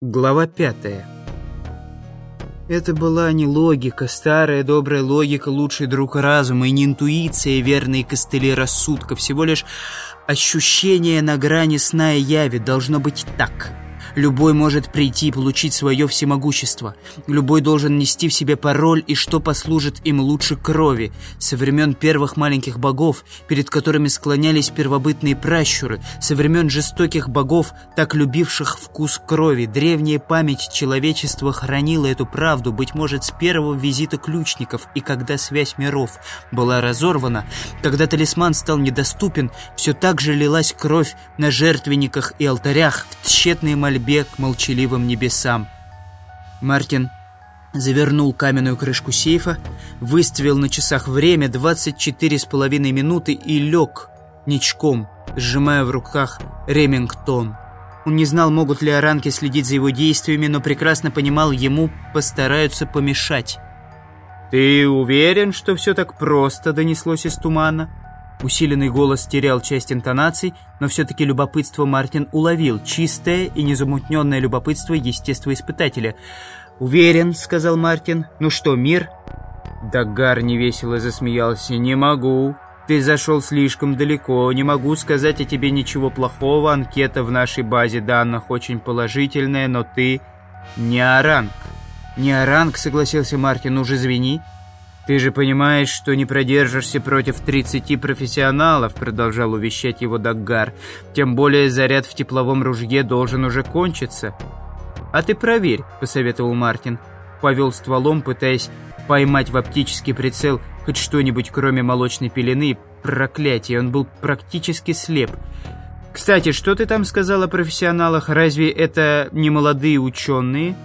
Глава пятая. Это была не логика, старая добрая логика, лучший друг разума, и не интуиция, верные костыли рассудка, всего лишь ощущение на грани сна и яви должно быть так. Любой может прийти и получить свое всемогущество. Любой должен нести в себе пароль, и что послужит им лучше крови. Со времен первых маленьких богов, перед которыми склонялись первобытные пращуры, со времен жестоких богов, так любивших вкус крови, древняя память человечества хранила эту правду, быть может, с первого визита ключников, и когда связь миров была разорвана, когда талисман стал недоступен, все так же лилась кровь на жертвенниках и алтарях в мольбе мольбе к молчаливым небесам. Мартин завернул каменную крышку сейфа, выставил на часах время 24 с половиной минуты и лег ничком, сжимая в руках Ремингтон. Он не знал, могут ли оранки следить за его действиями, но прекрасно понимал, ему постараются помешать. «Ты уверен, что все так просто?» — донеслось из тумана. Усиленный голос терял часть интонаций, но все-таки любопытство Мартин уловил. Чистое и незамутненное любопытство естествоиспытателя. «Уверен», — сказал Мартин. «Ну что, мир?» Дагар невесело засмеялся. «Не могу. Ты зашел слишком далеко. Не могу сказать о тебе ничего плохого. Анкета в нашей базе данных очень положительная, но ты не оранг». «Не оранг», — согласился Мартин. «Уже звени». «Ты же понимаешь, что не продержишься против 30 профессионалов», продолжал увещать его Даггар. «Тем более заряд в тепловом ружье должен уже кончиться». «А ты проверь», — посоветовал Мартин. Повел стволом, пытаясь поймать в оптический прицел хоть что-нибудь, кроме молочной пелены. Проклятие, он был практически слеп. «Кстати, что ты там сказал о профессионалах? Разве это не молодые ученые?»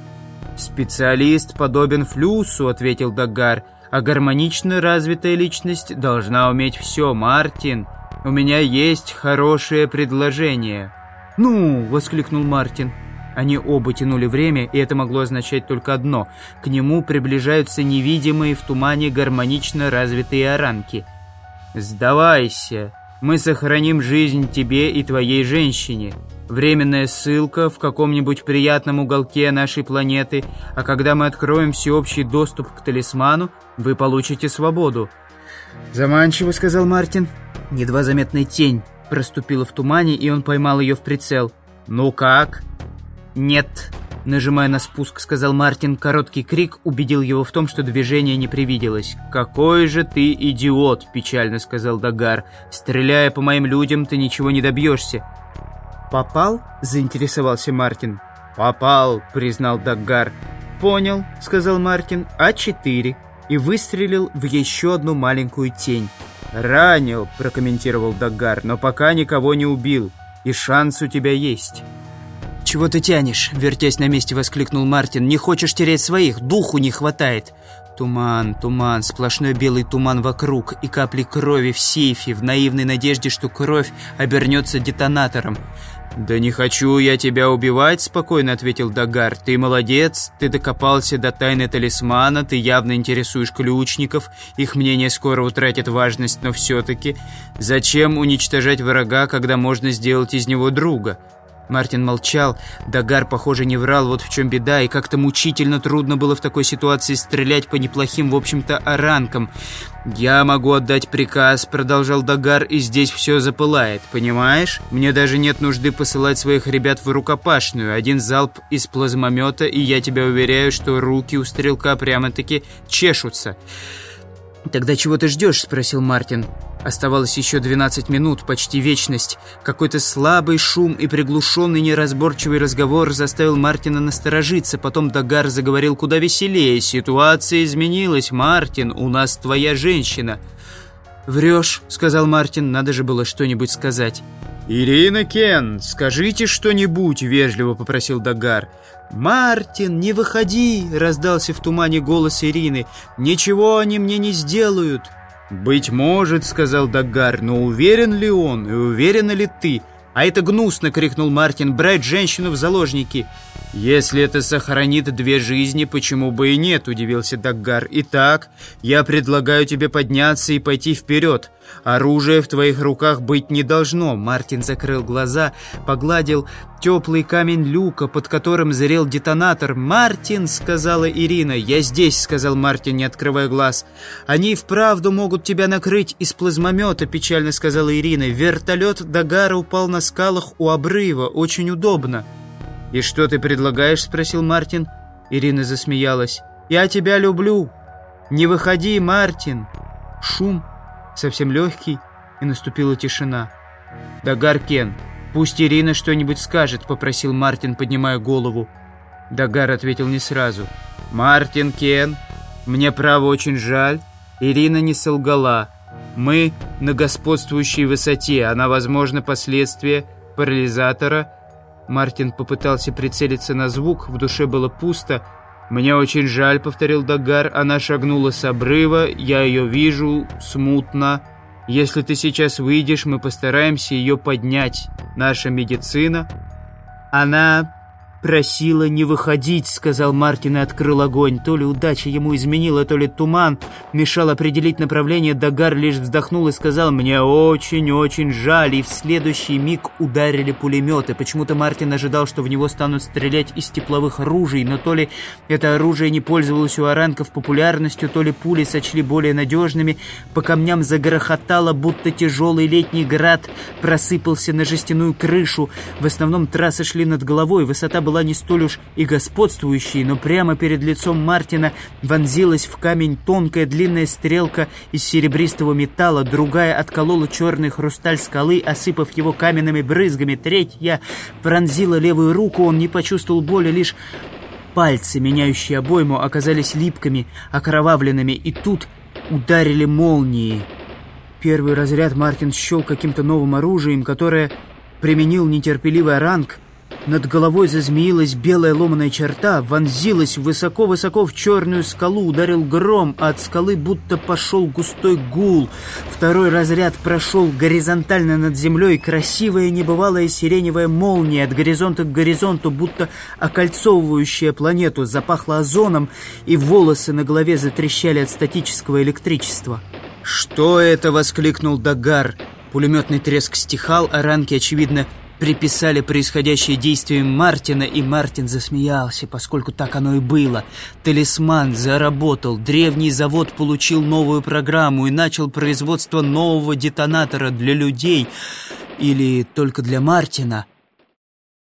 «Специалист подобен флюсу», — ответил Дагар а гармонично развитая личность должна уметь все, Мартин. У меня есть хорошее предложение». «Ну!» — воскликнул Мартин. Они оба тянули время, и это могло означать только одно. К нему приближаются невидимые в тумане гармонично развитые оранки. «Сдавайся!» Мы сохраним жизнь тебе и твоей женщине. Временная ссылка в каком-нибудь приятном уголке нашей планеты, а когда мы откроем всеобщий доступ к талисману, вы получите свободу». «Заманчиво», — сказал Мартин. Едва заметная тень проступила в тумане, и он поймал ее в прицел. «Ну как?» «Нет», Нажимая на спуск, сказал Мартин, короткий крик убедил его в том, что движение не привиделось. «Какой же ты идиот!» – печально сказал Дагар. «Стреляя по моим людям, ты ничего не добьешься». «Попал?» – заинтересовался Мартин. «Попал», – признал Дагар. «Понял», – сказал Мартин. «А4» и выстрелил в еще одну маленькую тень. «Ранил», – прокомментировал Дагар, – «но пока никого не убил, и шанс у тебя есть». «Чего ты тянешь?» — вертясь на месте, воскликнул Мартин. «Не хочешь терять своих? Духу не хватает!» Туман, туман, сплошной белый туман вокруг и капли крови в сейфе, в наивной надежде, что кровь обернется детонатором. «Да не хочу я тебя убивать», — спокойно ответил Дагар. «Ты молодец, ты докопался до тайны талисмана, ты явно интересуешь ключников, их мнение скоро утратит важность, но все-таки. Зачем уничтожать врага, когда можно сделать из него друга?» Мартин молчал. Дагар, похоже, не врал, вот в чем беда, и как-то мучительно трудно было в такой ситуации стрелять по неплохим, в общем-то, оранкам. «Я могу отдать приказ», — продолжал Дагар, — «и здесь все запылает, понимаешь? Мне даже нет нужды посылать своих ребят в рукопашную. Один залп из плазмомета, и я тебя уверяю, что руки у стрелка прямо-таки чешутся». «Тогда чего ты ждешь?» — спросил Мартин. Оставалось еще 12 минут, почти вечность. Какой-то слабый шум и приглушенный неразборчивый разговор заставил Мартина насторожиться. Потом Дагар заговорил куда веселее. «Ситуация изменилась, Мартин, у нас твоя женщина». «Врешь», — сказал Мартин, — «надо же было что-нибудь сказать». «Ирина Кен, скажите что-нибудь», — вежливо попросил Дагар. «Мартин, не выходи!» — раздался в тумане голос Ирины. «Ничего они мне не сделают!» «Быть может», — сказал Дагар, — «но уверен ли он и уверена ли ты?» «А это гнусно!» — крикнул Мартин. «Брать женщину в заложники!» «Если это сохранит две жизни, почему бы и нет?» – удивился Даггар. «Итак, я предлагаю тебе подняться и пойти вперед. Оружие в твоих руках быть не должно». Мартин закрыл глаза, погладил теплый камень люка, под которым зрел детонатор. «Мартин!» – сказала Ирина. «Я здесь!» – сказал Мартин, не открывая глаз. «Они вправду могут тебя накрыть из плазмомета», – печально сказала Ирина. «Вертолет Дагара упал на скалах у обрыва. Очень удобно». «И что ты предлагаешь?» — спросил Мартин. Ирина засмеялась. «Я тебя люблю! Не выходи, Мартин!» Шум, совсем легкий, и наступила тишина. «Дагар Кен, пусть Ирина что-нибудь скажет», — попросил Мартин, поднимая голову. Дагар ответил не сразу. «Мартин Кен, мне право очень жаль. Ирина не солгала. Мы на господствующей высоте, она, возможно, последствия парализатора — Мартин попытался прицелиться на звук, в душе было пусто. «Мне очень жаль», — повторил Дагар. «Она шагнула с обрыва, я ее вижу, смутно. Если ты сейчас выйдешь, мы постараемся ее поднять. Наша медицина...» «Она «Просила не выходить», — сказал Мартин и открыл огонь. То ли удача ему изменила, то ли туман мешал определить направление. Дагар лишь вздохнул и сказал «Мне очень-очень жаль». И в следующий миг ударили пулеметы. Почему-то Мартин ожидал, что в него станут стрелять из тепловых оружий, но то ли это оружие не пользовалось у оранков популярностью, то ли пули сочли более надежными. По камням загрохотало, будто тяжелый летний град просыпался на жестяную крышу. В основном трассы шли над головой, высота была была не столь уж и господствующей, но прямо перед лицом Мартина вонзилась в камень тонкая длинная стрелка из серебристого металла, другая отколола черный хрусталь скалы, осыпав его каменными брызгами, третья пронзила левую руку, он не почувствовал боли, лишь пальцы, меняющие обойму, оказались липкими, окровавленными, и тут ударили молнии. Первый разряд Мартин счел каким-то новым оружием, которое применил нетерпеливый ранг, над головой зазмеилась белая ломаная черта, вонзилась высоко-высоко в черную скалу, ударил гром, а от скалы будто пошел густой гул. Второй разряд прошел горизонтально над землей, красивая небывалая сиреневая молния от горизонта к горизонту, будто окольцовывающая планету, запахла озоном, и волосы на голове затрещали от статического электричества. «Что это?» — воскликнул Дагар. Пулеметный треск стихал, а ранки, очевидно, приписали происходящее действием Мартина, и Мартин засмеялся, поскольку так оно и было. Талисман заработал, древний завод получил новую программу и начал производство нового детонатора для людей, или только для Мартина –